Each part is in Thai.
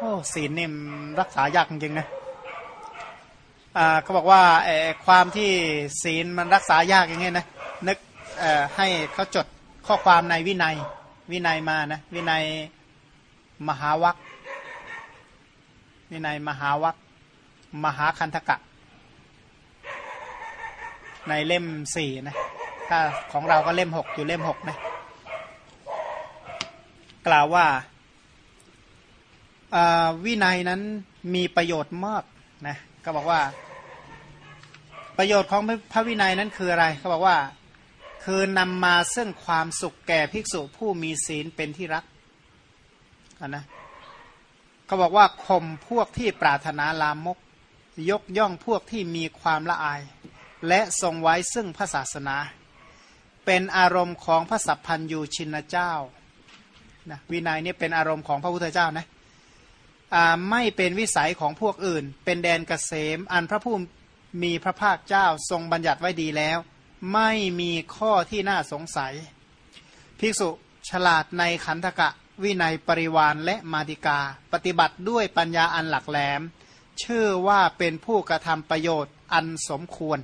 โอ้ศีลนี่รักษายากจริงๆนะเขาบอกว่าความที่ศีลมันรักษายากอย่างเงี้ยนะนึกให้เขาจดข้อความในวินัยวินัยมานะวินัยมหาวัควินัยมหาวัคมหาคันธกะ ในเล่มสี่นะถ้าของเราก็เล่มหกอยู่เล่มหกนะกล่าวว่า วินัยนั้นมีประโยชน์มากนะก็บอกว่า ประโยชน์ของพระวินัยนั้นคืออะไรเขาบอกว่าคือนำมาซึ่งความสุขแก่ภิกษุผู้มีศีลเป็นที่รักนนะเขาบอกว่าข่มพวกที่ปรารถนาลามก ยกย่องพวกที่มีความละอาย และทรงไว้ซึ่งพระศาสนา เป็นอารมณ์ของพระสัพพันยูชินเจ้านะวินัยนี่เป็นอารมณ์ของพระพุทธเจ้านะ ไม่เป็นวิสัยของพวกอื่น เป็นแดนเกษม อันพระผู้มีพระภาคเจ้าทรงบัญญัติไว้ดีแล้ว ไม่มีข้อที่น่าสงสัย ภิกษุฉลาดในขันธกะ วินัยปริวานและมาติกา ปฏิบัติด้วยปัญญาอันหลักแหลม ชื่อว่าเป็นผู้กระทำประโยชน์อันสมควร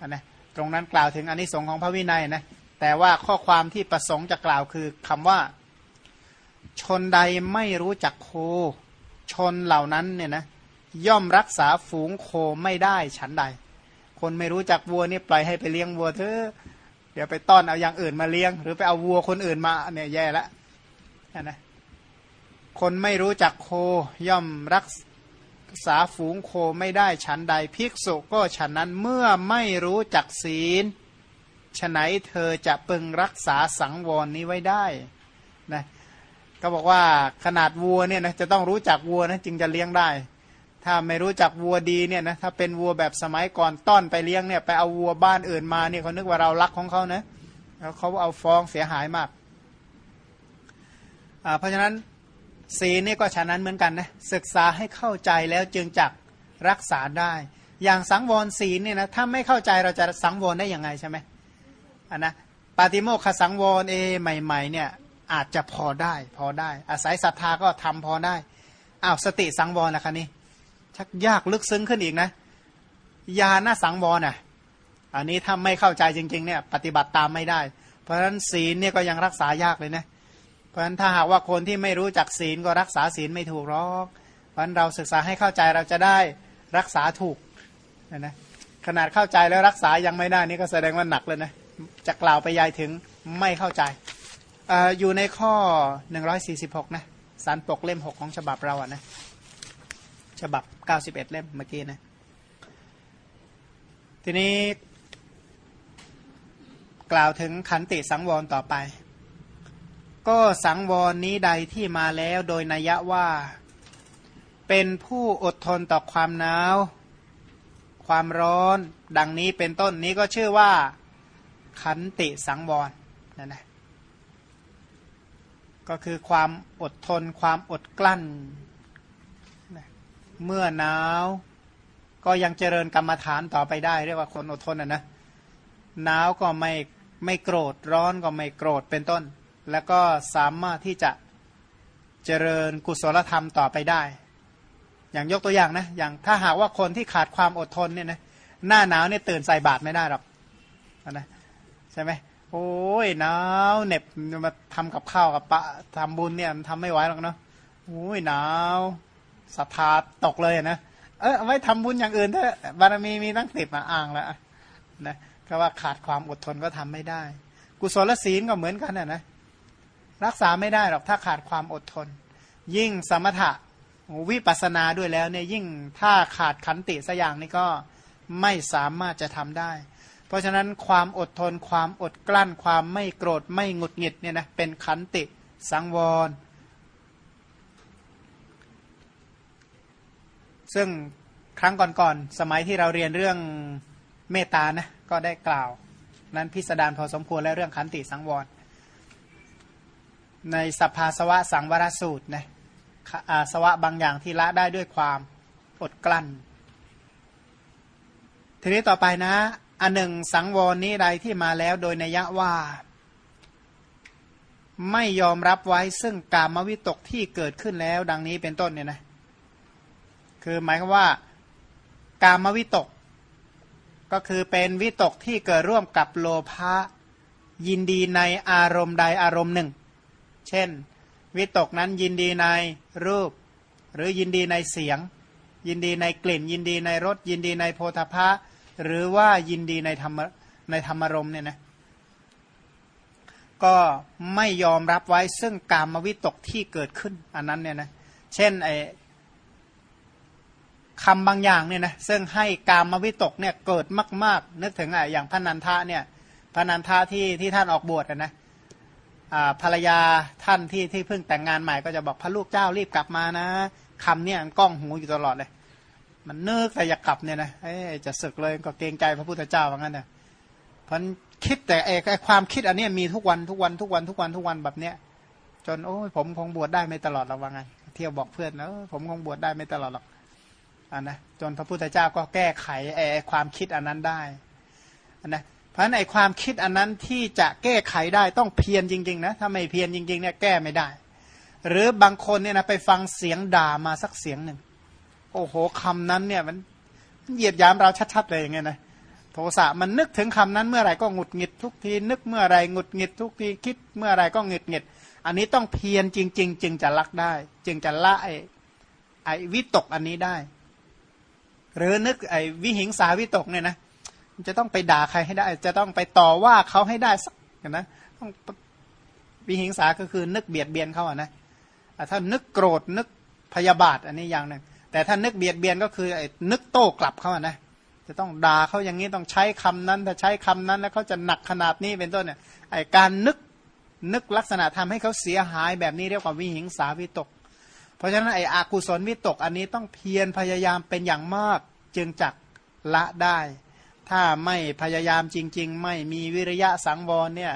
นนะตรงนั้นกล่าวถึงอนนิสงส์ของพระวินัยนะแต่ว่าข้อความที่ประสงค์จะกล่าวคือคำว่า ชนใดไม่รู้จักโค ชนเหล่านั้นเนี่ยนะย่อมรักษาฝูงโคไม่ได้ฉันใด คนไม่รู้จักวัวนี่ปล่อยให้ไปเลี้ยงวัวเถอะเดี๋ยวไปต้อนเอาอย่างอื่นมาเลี้ยง หรือไปเอาวัวคนอื่นมาเนี่ยแย่ละนะคนไม่รู้จักโคย่อมรักษาฝูงโคไม่ได้ฉันใดภิกษุก็ฉันนั้นเมื่อไม่รู้จักศีลฉไหนเธอจะปึงรักษาสังวรนี้ไว้ได้ ก็บอกว่าขนาดวัวเนี่ยนะจะต้องรู้จักวัวนะจึงจะเลี้ยงได้ ถ้าไม่รู้จักวัวดีเนี่ยนะถ้าเป็นวัวแบบสมัยก่อนต้อนไปเลี้ยงเนี่ยไปเอาวัวบ้านอื่นมาเนี่ยเขานึกว่าเรารักของเขานะแล้วเขาเอาฟ้องเสียหายมากเพราะฉะนั้นศีลนี่ก็ฉะนั้นเหมือนกันนะศึกษาให้เข้าใจแล้วจึงจักรักษาได้ อย่างสังวรศีลเนี่ยนะถ้าไม่เข้าใจเราจะสังวรได้ยังไงใช่ไหมอันนะปาติโมกขสังวรเอใหม่ๆเนี่ย อาจจะพอได้ พอได้ อาศัยศรัทธาก็ทำพอได้อ้าวสติสังวรนะคะนี่ชักยากลึกซึ้งขึ้นอีกนะยาหน้าสังวรอะอันนี้ถ้าไม่เข้าใจจริงๆเนี่ยปฏิบัติตามไม่ได้ เพราะฉะนั้นศีลเนี่ยก็ยังรักษายากเลยนะเพราะฉะนั้นถ้าหากว่าคนที่ไม่รู้จักศีลก็รักษาศีลไม่ถูกหรอกเพราะฉะนั้นเราศึกษาให้เข้าใจเราจะได้รักษาถูกนะขนาดเข้าใจแล้วรักษายังไม่ได้นี่ก็แสดงว่าหนักเลยนะจะกล่าวไปยายถึงไม่เข้าใจ อยู่ในข้อ 146 นะสารปกเล่ม 6 ของฉบับเราอะนะ ฉบับ 91 เล่มเมื่อกี้นะ ทีนี้ กล่าวถึงขันติสังวรต่อไป ก็สังวรนี้ใดที่มาแล้วโดยนัยว่า เป็นผู้อดทนต่อความหนาว ความร้อน ดังนี้เป็นต้นนี้ก็ชื่อว่า ขันติสังวรนั่นนะ ก็คือความอดทนความอดกลั้น เมื่อหนาวก็ยังเจริญกรรมฐานต่อไปได้ เรียกว่าคนอดทนอะนะหนาวก็ไม่ไม่โกรธร้อนก็ไม่โกรธเป็นต้น แล้วก็สามารถที่จะเจริญกุศลธรรมต่อไปได้ อย่างยกตัวอย่างนะอย่างถ้าหากว่าคนที่ขาดความอดทนเนี่ยนะหน้าหนาวเนี่ยตื่นใส่บาตรไม่ได้หรอกนะใช่ไหม โอ้ยหนาวเหน็บมาทำกับข้าวกับปะทำบุญเนี่ยมันทำไม่ไหวหรอกเนาะโอ้ยหนาวศรัทธาตกเลยนะเออไว้ทำบุญอย่างอื่นเถอะบารมีมีตั้งสิบมาอ่างแล้วนะก็ว่าขาดความอดทนก็ทำไม่ได้ กุศลศีลก็เหมือนกันนะนะรักษาไม่ได้หรอกถ้าขาดความอดทน ยิ่งสมถะวิปัสนาด้วยแล้วเนี่ยยิ่งถ้าขาดขันติสัอย่างนี่ก็ไม่สามารถจะทำได้ ราะฉะนั้นความอดทนความอดกลั้นความไม่โกรธไม่หงุดหงิดเนี่ยนะเป็นขันติสังวร ซึ่งครั้งก่อนๆสมัยที่เราเรียนเรื่องเมตานะก็ได้กล่าว นั้นพิสดารพอสมควรและเรื่องขันติสังวร ในสภาสวะสังวรสูตรนะอาสวะบางอย่างที่ละได้ด้วยความอดกลั้น ทีนี้ต่อไปนะ อันหนึ่งสังวรนี้ใดที่มาแล้วโดยนัยว่า ไม่ยอมรับไว้ซึ่งกามวิตกที่เกิดขึ้นแล้ว ดังนี้เป็นต้นเนี่ยนะคือหมายความว่า กามวิตก ก็คือเป็นวิตกที่เกิดร่วมกับโลภะยินดีในอารมณ์ใดอารมณ์หนึ่ง เช่น วิตกนั้นยินดีในรูป หรือยินดีในเสียง ยินดีในกลิ่น ยินดีในรสยินดีในโพธพะ หรือว่ายินดีในธรรมในธรรมารมณ์เนี่ยนะก็ไม่ยอมรับไว้ซึ่งกามวิตกที่เกิดขึ้น อันนั้นเนี่ยนะเช่นไอคำบางอย่างเนี่ยนะซึ่งให้กามวิตกเนี่ยเกิดมาก ๆ นึกถึงไออย่างพระนันทะเนี่ยพระนันทะที่ที่ท่านออกบวชนะภรรยาท่านที่ที่เพิ่งแต่งงานใหม่ก็จะบอกพระลูกเจ้ารีบกลับมานะคำเนี่ยก้องหูอยู่ตลอดเลย มันนึกแต่อยากกลับเนี่ยนะจะศึกเลยก็เกรงใจพระพุทธเจ้าว่างั้นนะเพราะคิดแต่ไอ้ความคิดอันนี้มีทุกวันทุกวันทุกวันทุกวันทุกวันแบบเนี้ยจนโอ้ยผมคงบวชได้ไม่ตลอดหรอกว่างั้นเที่ยวบอกเพื่อนนะผมคงบวชได้ไม่ตลอดหรอกอันนะจนพระพุทธเจ้าก็แก้ไขไอ้ความคิดอันนั้นได้อันนะเพราะนั้นไอ้ความคิดอันนั้นที่จะแก้ไขได้ต้องเพียรจริง ๆ นะถ้าไม่เพียรจริงๆเนี่ยแก้ไม่ได้ หรือบางคนเนี่ยนะไปฟังเสียงด่ามาสักเสียงหนึ่ง โอ้โหคำนั้นเนี่ยมันเหยียดยามเราชัดๆเลยอย่างเงี้ยนะโทสะมันนึกถึงคำนั้นเมื่อไหร่ก็หงุดหงิดทุกที นึกเมื่อไรหงุดหงิดทุกทีคิดเมื่อไรก็หงุดหงิด อันนี้ต้องเพียรจริง ๆ จึงจะลักได้ จึงจะละไอ้ไอ้วิตกอันนี้ได้ หรือนึกไอ้วิหิงสาวิตกเนี่ยนะจะต้องไปด่าใครให้ได้ จะต้องไปต่อว่าเขาให้ได้สักนะต้องวิหิงสาก็คือนึกเบียดเบียนเขาอะนะถ้านึกโกรธนึกพยาบาทอันนี้อย่างหนึ่ง แต่ถ้านึกเบียดเบียนก็คือไอ้นึกโต้กลับเขานะจะต้องด่าเขาอย่างนี้ต้องใช้คำนั้น ถ้าใช้คำนั้นแล้วเขาจะหนักขนาดนี้เป็นต้นเนี่ยไอการนึกนึกลักษณะทำให้เขาเสียหายแบบนี้เรียกว่าวิหิงสาวิตก เพราะฉะนั้นไออากุศลวิตกอันนี้ต้องเพียรพยายามเป็นอย่างมากจึงจักละได้ ถ้าไม่พยายามจริง ๆ ไม่มีวิริยะสังวรเนี่ย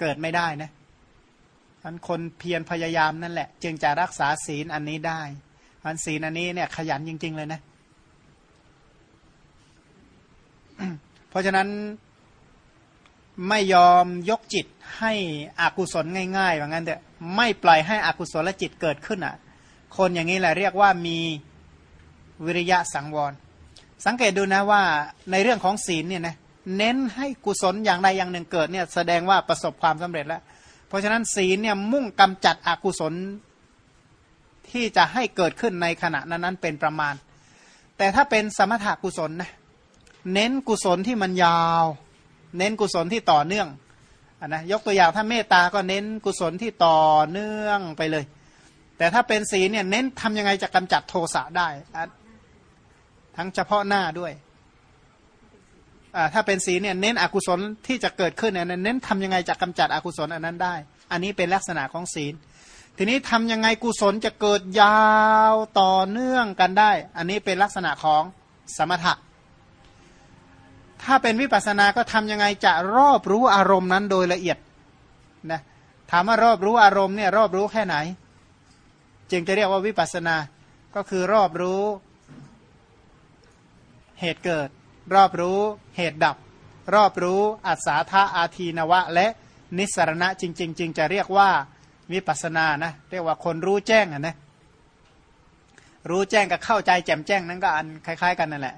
เกิดไม่ได้นะ ท่านคนเพียรพยายามนั่นแหละ จึงจะรักษาศีลอันนี้ได้อันศีลอันนี้เนี่ยขยันจริง ๆ เลยนะ เพราะฉะนั้นไม่ยอมยกจิตให้อากุศลง่ายๆว่างั้นเถอะไม่ปล่อยให้อกุศลจิตเกิดขึ้นอะ คนอย่างนี้แหละเรียกว่ามีวิริยะสังวร สังเกตดูนะว่าในเรื่องของศีลเนี่ยนะเน้นให้กุศลอย่างใดอย่างหนึ่งเกิดเนี่ยแสดงว่าประสบความสำเร็จแล้ว ราะฉะนั้นศีลเนี่ยมุ่งกำจัดอกุศลที่จะให้เกิดขึ้นในขณะนั้นๆเป็นประมาณ แต่ถ้าเป็นสมถกุศลนะเน้นกุศลที่มันยาว เน้นกุศลที่ต่อเนื่องอนนะยกตัวอย่างถ้าเมตตาก็เน้นกุศลที่ต่อเนื่องไปเลย แต่ถ้าเป็นศีลเนี่ยเน้นทำยังไงจะกำจัดโทสะได้ ทั้งเฉพาะหน้าด้วย ถ้าเป็นศีลเนี่ยเน้นอกุศลที่จะเกิดขึ้นเนี่ยเน้นทำยังไงจะกำจัดอกุศลอันนั้นได้ อันนี้เป็นลักษณะของศีล ทีนี้ทำยังไงกุศลจะเกิดยาวต่อเนื่องกันได้ อันนี้เป็นลักษณะของสมถะ ถ้าเป็นวิปัสสนาก็ทํำยังไงจะรอบรู้อารมณ์นั้นโดยละเอียดนะถามว่ารอบรู้อารมณ์เนี่ยรอบรู้แค่ไหน จึงจะเรียกว่าวิปัสสนา ก็คือรอบรู้เหตุเกิด รอบรู้เหตุดับ รอบรู้อัศาธาอาทีนวะ และนิสรณะจริงๆจึงจะเรียกว่าวิปัสนานะเรียกว่าคนรู้แจ้งอะนะรู้แจ้งกับเข้าใจแจ่มแจ้งนั้นก็อันคล้าย ๆ กันนั่นแหละ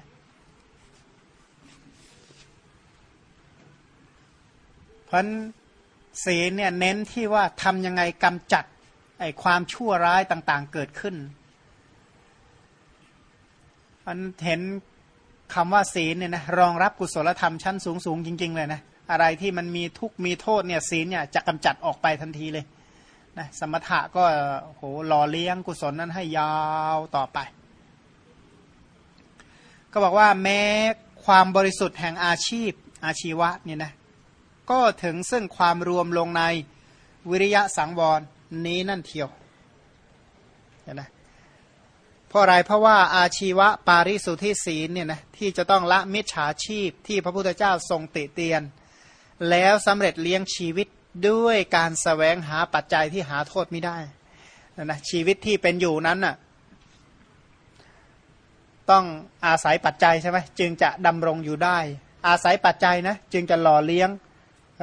เพราะศีลเนี่ยเน้นที่ว่าทำยังไงกำจัดไอ้ความชั่วร้ายต่าง ๆ เกิดขึ้นมันเห็น คำว่าศีลเนี่ยนะรองรับกุศลธรรมชั้นสูงๆจริง ๆ เลยนะอะไรที่มันมีทุกมีโทษเนี่ยศีลเนี่ยจะกำจัดออกไปทันทีเลยนะสมถะก็โหหล่อเลี้ยงกุศลนั้นให้ยาวต่อไป ก็บอกว่าแม้ความบริสุทธิ์แห่งอาชีพอาชีวะเนี่ยนะก็ถึงซึ่งความรวมลงในวิริยะสังวรนี้นั่นเทียวเห็นไหม เพราะอะไรเพราะว่าอาชีวะปาริสุทธิศีลเนี่ยนะที่จะต้องละมิจฉาชีพที่พระพุทธเจ้าทรงติเตียน แล้วสำเร็จเลี้ยงชีวิตด้วยการสแสวงหาปัจจัยที่หาโทษไม่ได้นะชีวิตที่เป็นอยู่นั้นน่ะต้องอาศัยปัจจัยใช่ไหมจึงจะดำรงอยู่ได้ อาศัยปัจจัยนะจึงจะหล่อเลี้ยง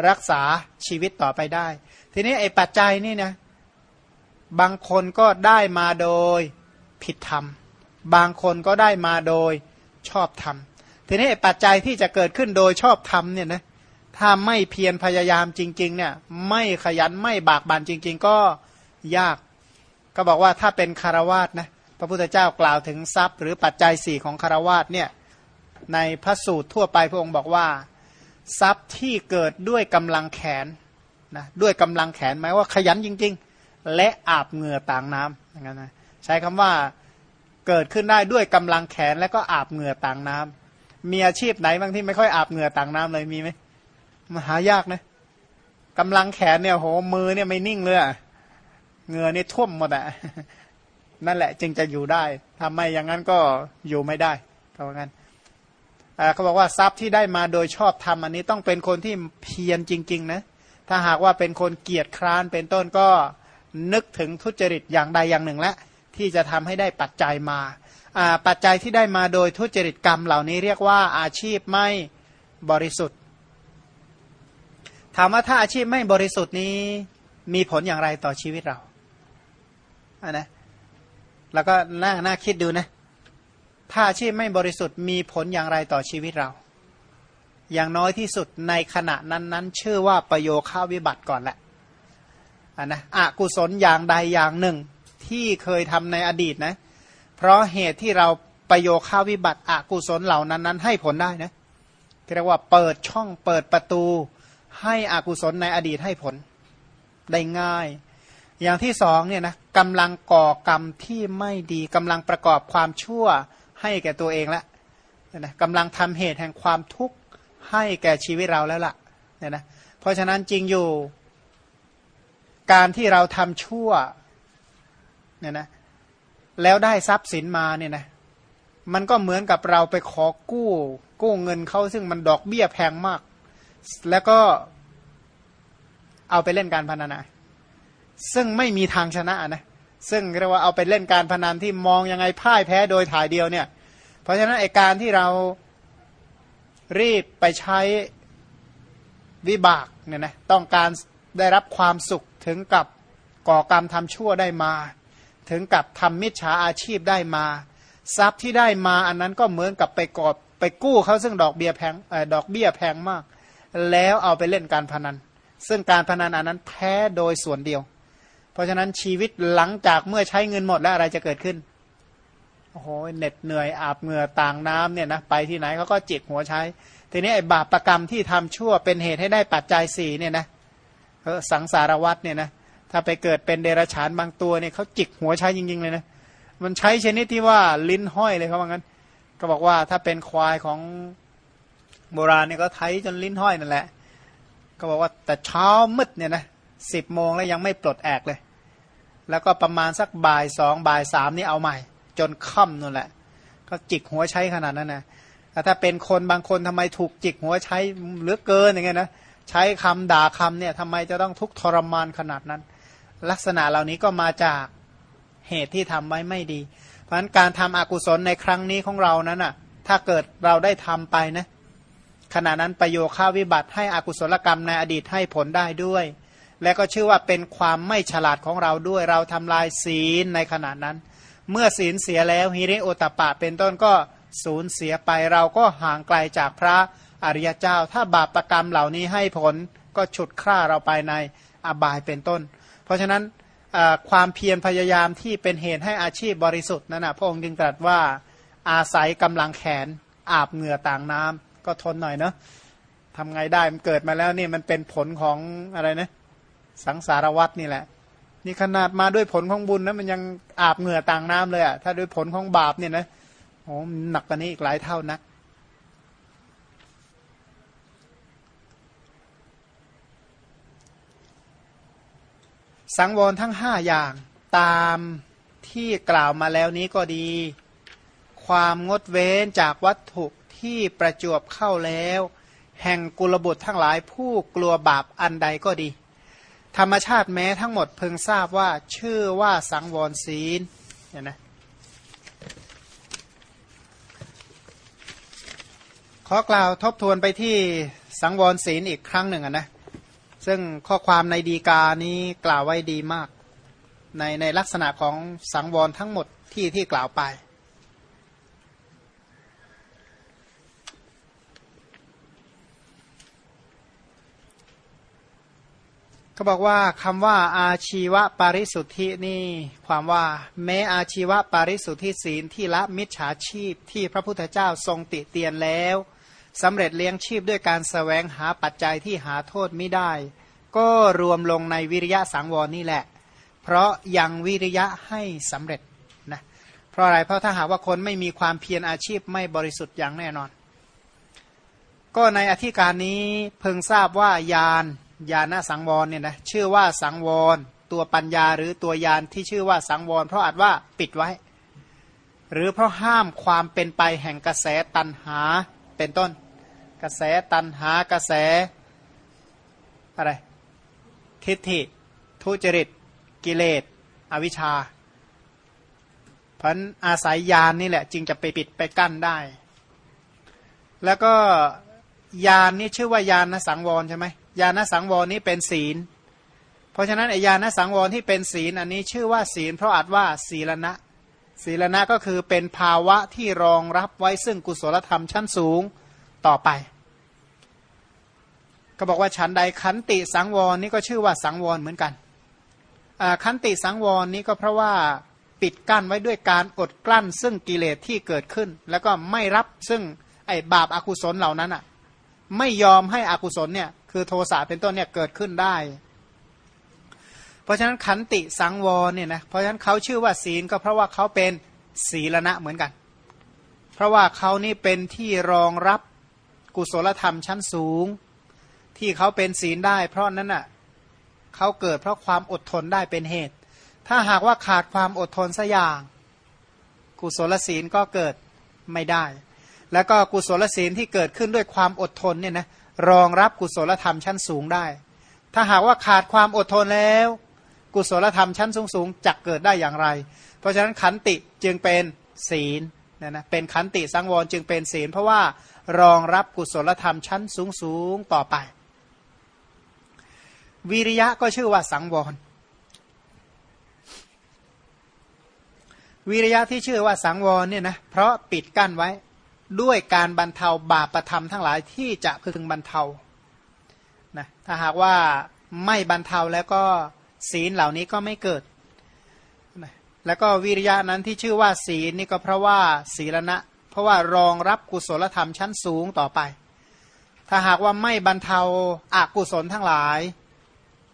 รักษาชีวิตต่อไปได้ ทีนี้ไอ้ปัจจัยนี่นะบางคนก็ได้มาโดย ผิดธรรม บางคนก็ได้มาโดยชอบธรรม ทีนี้ปัจจัยที่จะเกิดขึ้นโดยชอบธรรมเนี่ยนะถ้าไม่เพียรพยายามจริง ๆ เนี่ย ไม่ขยันไม่บากบั่นจริง ๆ ก็ยาก ก็บอกว่าถ้าเป็นคารวาสนะพระพุทธเจ้ากล่าวถึงทรัพย์ หรือปัจจัยสี่ของคารวาสเนี่ยในพระสูตรทั่วไปพระองค์บอกว่า ทรัพย์ที่เกิดด้วยกำลังแขนนะด้วยกำลังแขนหมายว่าขยันจริง ๆ และอาบเหงื่อต่างน้ำอย่างนั้นนะ ใช้คำว่าเกิดขึ้นได้ด้วยกำลังแขนและก็อาบเหงื่อต่างน้ำมีอาชีพไหนบ้างที่ไม่ค่อยอาบเหงื่อต่างน้ำเลยมีไหมมหายากนะกำลังแขนเนี่ยโหมือเนี่ยไม่นิ่งเลยเหงื่อนี่ท่วมหมดอะนั่นแหละจึงจะอยู่ได้ทำไมอย่างนั้นก็อยู่ไม่ได้เพราะงั้นเขาบอกว่าทรัพย์ที่ได้มาโดยชอบทำอันนี้ต้องเป็นคนที่เพียรจริง ๆ นะ ถ้าหากว่าเป็นคนเกียจคร้านเป็นต้นก็นึกถึงทุจริตอย่างใดอย่างหนึ่งแล้ว ที่จะทำให้ได้ปัจจัยมาปัจจัยที่ได้มาโดยทุจริตกรรมเหล่านี้เรียกว่าอาชีพไม่บริสุทธิ์ ถามว่าถ้าอาชีพไม่บริสุทธิ์นี้มีผลอย่างไรต่อชีวิตเราอ่านะแล้วก็น่าน่าคิดดูนะ ถ้าอาชีพไม่บริสุทธิ์มีผลอย่างไรต่อชีวิตเรา อย่างน้อยที่สุดในขณะนั้นๆชื่อว่าประโยค่าวิบัติก่อนแหละอ่านะอกุศลอย่างใดอย่างหนึ่ง ที่เคยทำในอดีตนะ เพราะเหตุที่เราประโยค่าวิบัติอกุศลเหล่านั้นนั้นให้ผลได้นะเรียกว่าเปิดช่องเปิดประตูให้อกุศลในอดีตให้ผลได้ง่าย อย่างที่สองเนี่ยนะกำลังก่อกรรมที่ไม่ดีกำลังประกอบความชั่วให้แก่ตัวเองแล้วนะกำลังทำเหตุแห่งความทุกข์ให้แก่ชีวิตเราแล้วล่ะเนี่ยนะเพราะฉะนั้นจริงอยู่ การที่เราทำชั่ว เนี่ยนะแล้วได้ทรัพย์สินมาเนี่ยนะมันก็เหมือนกับเราไปขอกู้ กู้เงินเขาซึ่งมันดอกเบี้ยแพงมาก แล้วก็เอาไปเล่นการพนันนะซึ่งไม่มีทางชนะนะซึ่งเรียกว่าเอาไปเล่นการพนันที่มองยังไงพ่ายแพ้โดยถ่ายเดียวเนี่ย เพราะฉะนั้นไอการที่เรารีบไปใช้วิบากเนี่ยนะต้องการได้รับความสุขถึงกับก่อกรรมทำชั่วได้มา ถึงกับทำมิจฉาอาชีพได้มา ทรัพย์ที่ได้มาอันนั้นก็เหมือนกับไปกอบไปกู้เขาซึ่งดอกเบี้ยแพงดอกเบี้ยแพงมาก แล้วเอาไปเล่นการพนัน ซึ่งการพนันอันนั้นแพ้โดยส่วนเดียว เพราะฉะนั้นชีวิตหลังจากเมื่อใช้เงินหมดแล้วอะไรจะเกิดขึ้นโอ้โหเหน็ดเหนื่อยอาบเหงื่อต่างน้ำเนี่ยนะไปที่ไหนเขาก็จิกหัวใช้ ทีนี้ไอ้บาปประกรรมที่ทำชั่วเป็นเหตุให้ได้ปัจจัยสี่เนี่ยนะสังสารวัตเนี่ยนะ ถ้าไปเกิดเป็นเดรัจฉานบางตัวเนี่ยเขาจิกหัวใช้จริง ๆ เลยนะ มันใช้ชนิดที่ว่าลิ้นห้อยเลยเขาว่างั้น ก็บอกว่าถ้าเป็นควายของโบราณเนี่ยก็ไทจนลิ้นห้อยนั่นแหละ ก็บอกว่าแต่เช้ามืดเนี่ยนะสิบโมงแล้วยังไม่ปลดแอกเลย แล้วก็ประมาณสักบ่ายสองบ่ายสามนี่เอาใหม่ จนค่ำนั่นแหละ ก็จิกหัวใช้ขนาดนั้นนะถ้าเป็นคนบางคนทำไมถูกจิกหัวใช้เหลือเกินอย่างเงี้ยนะใช้คำด่าคำเนี่ยทำไมจะต้องทุกทรมานขนาดนั้น ลักษณะเหล่านี้ก็มาจากเหตุที่ทำไว้ไม่ดี เพราะฉะนั้นการทำอกุศลในครั้งนี้ของเรานั้นอะ ถ้าเกิดเราได้ทำไปนะขณะนั้นประโยชน์ข้าวิบัติให้อกุศลกรรมในอดีตให้ผลได้ด้วย และก็ชื่อว่าเป็นความไม่ฉลาดของเราด้วย เราทำลายศีลในขณะนั้น เมื่อศีลเสียแล้วฮิริโอตปะเป็นต้นก็สูญเสียไปเราก็ห่างไกลจากพระอริยเจ้า ถ้าบาปรกรรมเหล่านี้ให้ผลก็ฉุดฆ่าเราไปในอบายเป็นต้น เพราะฉะนั้นความเพียรพยายามที่เป็นเหตุให้อาชีพบริสุทธิ์นั่นนะพระองค์จึงตรัสว่าอาศัยกำลังแขนอาบเหงื่อต่างน้ำก็ทนหน่อยเนาะทำไงได้มันเกิดมาแล้วนี่มันเป็นผลของอะไรนะสังสารวัตนี่แหละ นี่ขนาดมาด้วยผลของบุญนะมันยังอาบเหงื่อต่างน้ำเลยอะถ้าด้วยผลของบาปเนี่ยนะโอ้หนักกว่านี้อีกหลายเท่านัก สังวรทั้งห้าอย่างตามที่กล่าวมาแล้วนี้ก็ดี ความงดเว้นจากวัตถุที่ประจวบเข้าแล้ว แห่งกุลบุตรทั้งหลายผู้กลัวบาปอันใดก็ดี ธรรมชาติแม้ทั้งหมดเพึงทราบว่าชื่อว่าสังวรศีลเนี่ยนะขอกล่าวทบทวนไปที่สังวรศีลอีกครั้งหนึ่งนะ ซึ่งข้อความในดีกานี้กล่าวไว้ดีมาก ในในลักษณะของสังวรทั้งหมดที่ที่กล่าวไป เขาบอกว่าคำว่าอาชีวปาริสุทธินี่ความว่า แม้อาชีวปาริสุทธิศีลที่ละมิจฉาชีพที่พระพุทธเจ้าทรงติเตียนแล้ว สำเร็จเลี้ยงชีพด้วยการสแสวงหาปัจจัยที่หาโทษไม่ได้ ก็รวมลงในวิริยะสังวรนี่แหละ เพราะยังวิริยะให้สำเร็จนะเพราะอะไรเพราะถ้าหากว่าคนไม่มีความเพียรอาชีพไม่บริสุทธิ์อย่างแน่นอน ก็ในอธิการนี้เพิ่งทราบว่ายานญาณสังวรเนี่ยนะชื่อว่าสังวร ตัวปัญญาหรือตัวยานที่ชื่อว่าสังวร เพราะอาจว่าปิดไว้ หรือเพราะห้ามความเป็นไปแห่งกระแสตันหาเป็นต้น กระแสตันหากระแสอะไรทิฏฐิ ทุจริต กิเลส อวิชชาพันอาศัยยานนี่แหละจึงจะไปปิดไปกั้นได้ แล้วก็ยานนี่ชื่อว่ายานนะสังวรใช่ไหมญาณสังวรนี้เป็นศีล เพราะฉะนั้นไอญาณสังวรที่เป็นศีลอันนี้ชื่อว่าศีล เพราะอาจว่าศีลณะศีลณะก็คือเป็นภาวะที่รองรับไว้ซึ่งกุศลธรรมชั้นสูง ต่อไป ก็บอกว่าฉันใดขันติสังวรนี้ก็ชื่อว่าสังวรเหมือนกันขันติสังวรนี้ก็เพราะว่าปิดกั้นไว้ด้วยการอดกลั้น ซึ่งกิเลสที่เกิดขึ้น แล้วก็ไม่รับซึ่งไอ้บาปอากุศลเหล่านั้นอะไม่ยอมให้อกุศลเนี่ยคือโทสะเป็นต้นเนี่ยเกิดขึ้นได้ เพราะฉะนั้นขันติสังวรเนี่ยนะเพราะฉะนั้นเขาชื่อว่าศีลก็เพราะว่าเขาเป็นศีลณะเหมือนกัน เพราะว่าเขานี่เป็นที่รองรับ กุศลธรรมชั้นสูง ที่เขาเป็นศีลได้ เพราะนั้นอะเขาเกิดเพราะความอดทนได้เป็นเหตุ ถ้าหากว่าขาดความอดทนสัอย่าง กุศลศีลก็เกิดไม่ได้ แล้วก็กุศลศีลที่เกิดขึ้นด้วยความอดทนเนี่ยนะรองรับกุศลธรรมชั้นสูงได้ ถ้าหากว่าขาดความอดทนแล้ว กุศลธรรมชั้นสูงสูงจะเกิดได้อย่างไร เพราะฉะนั้นขันติจึงเป็นศีล นะนะเป็นขันติสังวรจึงเป็นศีล เพราะว่ารองรับกุศลธรรมชั้นสูงสูงต่อไป วิริยะก็ชื่อว่าสังวร วิริยะที่ชื่อว่าสังวรเนี่ยนะเพราะปิดกั้นไว้ด้วยการบรรเทาบาปประธรรมทั้งหลายที่จะพึงบรรเทานะถ้าหากว่าไม่บรรเทาแล้วก็ศีลเหล่านี้ก็ไม่เกิด แล้วก็วิริยะนั้นที่ชื่อว่าศีลนี่ก็เพราะว่าศีลณะ เพราะว่ารองรับกุศลธรรมชั้นสูงต่อไป ถ้าหากว่าไม่บรรเทาอากุศลทั้งหลาย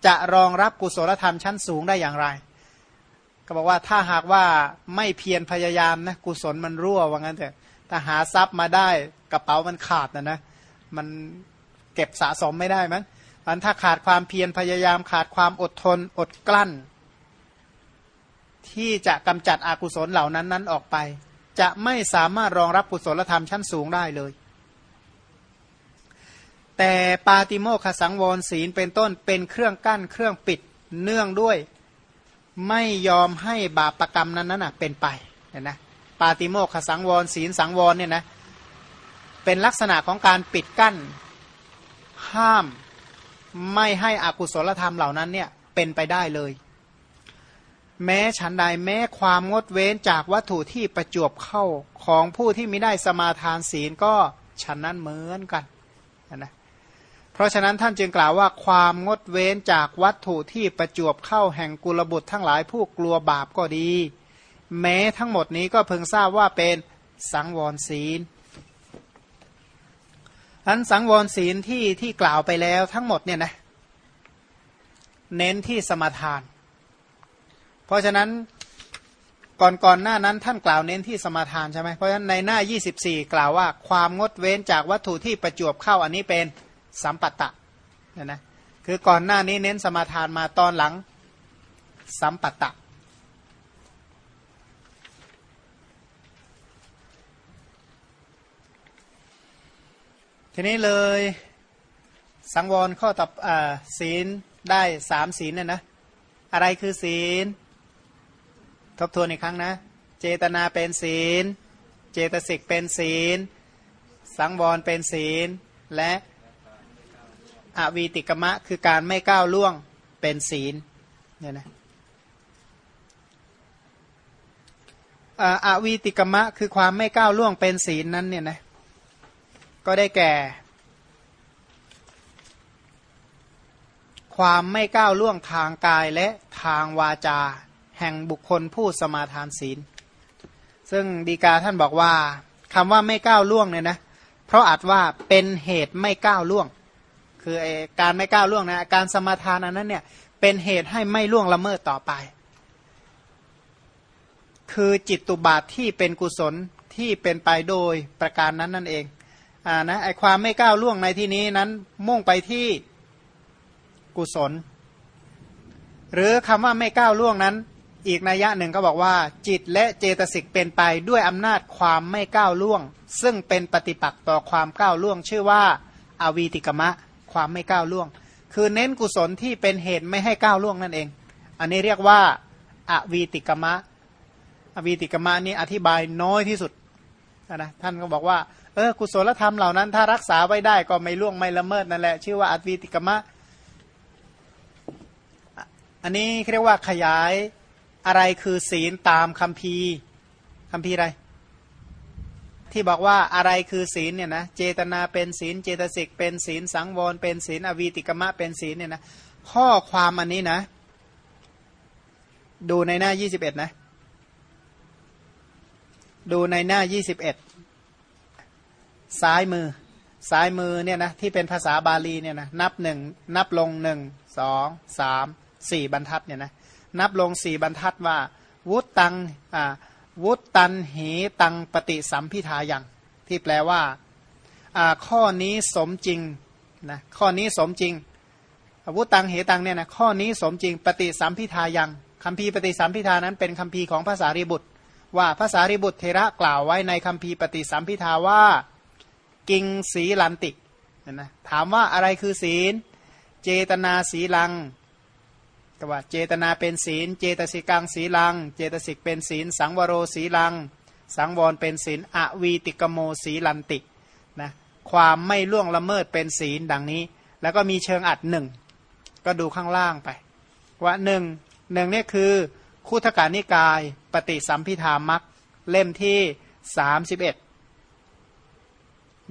จะรองรับกุศลธรรมชั้นสูงได้อย่างไร ก็บอกว่าถ้าหากว่าไม่เพียรพยายามนะกุศลมันรั่วว่างั้นเถอะถ้าหาทรัพย์มาได้กระเป๋ามันขาดนะนะมันเก็บสะสมไม่ได้มั้งอันถ้าขาดความเพียรพยายามขาดความอดทนอดกลั้น ที่จะกำจัดอกุศลเหล่านั้นนั้นออกไป จะไม่สามารถรองรับกุศลธรรมชั้นสูงได้เลย แต่ปาติโมขสังวรศีลเป็นต้นเป็นเครื่องกั้นเครื่องปิดเนื่องด้วยไม่ยอมให้บาปรกรรมนั้นนั้นเป็นไปเห็นไหมปาติโมกขสังวรศีลสังวรเนี่ยนะเป็นลักษณะของการปิดกั้น ห้ามไม่ให้อกุศลธรรมเหล่านั้นเนี่ยเป็นไปได้เลย แม้ฉันใดแม้ความงดเว้นจากวัตถุที่ประจวบเข้าของผู้ที่ไม่ได้สมาทานศีลก็ฉันนั้นเหมือนกันนะเพราะฉะนั้นท่านจึงกล่าวว่าความงดเว้นจากวัตถุที่ประจวบเข้าแห่งกุลบุตรทั้งหลายผู้กลัวบาปก็ดี แม้ทั้งหมดนี้ก็เพิ่งทราบว่าเป็นสังวรศีลอันสังวรศีลที่ที่กล่าวไปแล้วทั้งหมดเนี่ยนะเน้นที่สมาทาน เพราะฉะนั้นก่อนก่อนหน้านั้นท่านกล่าวเน้นที่สมาทานใช่ไหมเพราะฉะนั้นในหน้า 24 กล่าวว่าความงดเว้นจากวัตถุที่ประจวบเข้าอันนี้เป็นสัมปัตตะนะนะคือก่อนหน้านี้เน้นสมาทานมาตอนหลังสัมปัตตะทีนี้เลยสังวรข้อตับศีลได้สามศีลเนี่ยนะอะไรคือศีล ทบทวนอีกครั้งนะ เจตนาเป็นศีล เจตสิกเป็นศีล สังวรเป็นศีล และอวีติกมะคือการไม่ก้าวล่วงเป็นศีลเนี่ยนะอวีติกมะคือความไม่ก้าวล่วงเป็นศีลนั้นเนี่ยนะก็ได้แก่ ความไม่ก้าวล่วงทางกายและทางวาจา แห่งบุคคลผู้สมาทานศีล ซึ่งดีกาท่านบอกว่าคำว่าไม่ก้าวล่วงเนี่ยนะเพราะอาจว่าเป็นเหตุไม่ก้าวล่วง คืออการไม่ก้าวล่วงนะการสมาทานอันนั้นเนี่ยเป็นเหตุให้ไม่ล่วงละเมิดต่อไป คือจิตตุบาทที่เป็นกุศลที่เป็นไปโดยประการนั้นนั่นเองอ่านะไอความไม่ก้าวล่วงในที่นี้นั้นมุ่งไปที่กุศล หรือคำว่าไม่ก้าวล่วงนั้น อีกนัยยะหนึ่งก็บอกว่า จิตและเจตสิกเป็นไปด้วยอำนาจความไม่ก้าวล่วง ซึ่งเป็นปฏิปักษ์ต่อความก้าวล่วง ชื่อว่าอาวีติกมะ ความไม่ก้าวล่วง คือเน้นกุศลที่เป็นเหตุไม่ให้ก้าวล่วงนั่นเอง อันนี้เรียกว่าอาวีติกมะอวีติกมะนี้อธิบายน้อยที่สุดนะท่านก็บอกว่าเออกุศลธรรมเหล่านั้น ถ้ารักษาไว้ได้ก็ไม่ล่วงไม่ละเมิดนั่นแหละชื่อว่าอวีติกมะ อันนี้เรียกว่าขยาย อะไรคือศีลตามคำพีคำพีอะไร ที่บอกว่าอะไรคือศีลเนี่ยนะเจตนาเป็นศีลเจตสิกเป็นศีลสังวรเป็นศีลอวีติกมะเป็นศีลเนี่ยนะข้อความอันนี้นะ ดูในหน้ายี่สิบเอ็ดนะ ดูในหน้ายี่สิบเอ็ดซ้ายมือซ้ายมือเนี่ยนะที่เป็นภาษาบาลีเนี่ยนะนับหนึ่งนับลงหนึ่งสองสามสี่บรรทัดเนี่ยนะ นับลงสี่บรรทัดว่า วุตตังอ่าวุตตันเหตังปฏิสัมพิทายังที่แปลว่าข้อนี้สมจริงนะข้อนี้สมจริงวุตตังเหตังเนี่ยนะข้อนี้สมจริงปฏิสัมพิทายังคำพีปฏิสัมพิทานั้นเป็นคำพีของภาษาริบุตร ว่าภาษาริบุตรเทระกล่าวไว้ในคำพีปฏิสัมพิทาว่ากิงสีลันตินะถามว่าอะไรคือศีล เจตนาสีลัง ก็ว่าเจตนาเป็นศีล เจตสิกังศีลัง เจตสิกเป็นศีล สังวโรศีลัง สังวรเป็นศีลอวีติกโมศีลันตินะความไม่ล่วงละเมิดเป็นศีลดังนี้ แล้วก็มีเชิงอัดหนึ่งก็ดูข้างล่างไป ว่าหนึ่งหนึ่งนี่คือคุถการนิกายปฏิสัมพิธามักเล่มที่สามสิบเอ็ด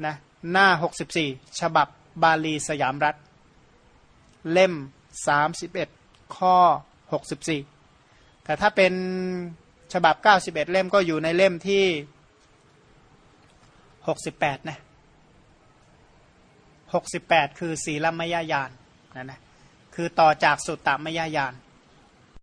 นะหน้าหกสิบสี่ฉบับบาลีสยามรัฐ เล่มสามสิบเอ็ด ข้อ 64 แต่ถ้าเป็นฉบับ 91 เล่มก็อยู่ในเล่มที่ 68 นะ 68 คือศีลมยญาณนนะนะคือต่อจากสุตตมยญาณ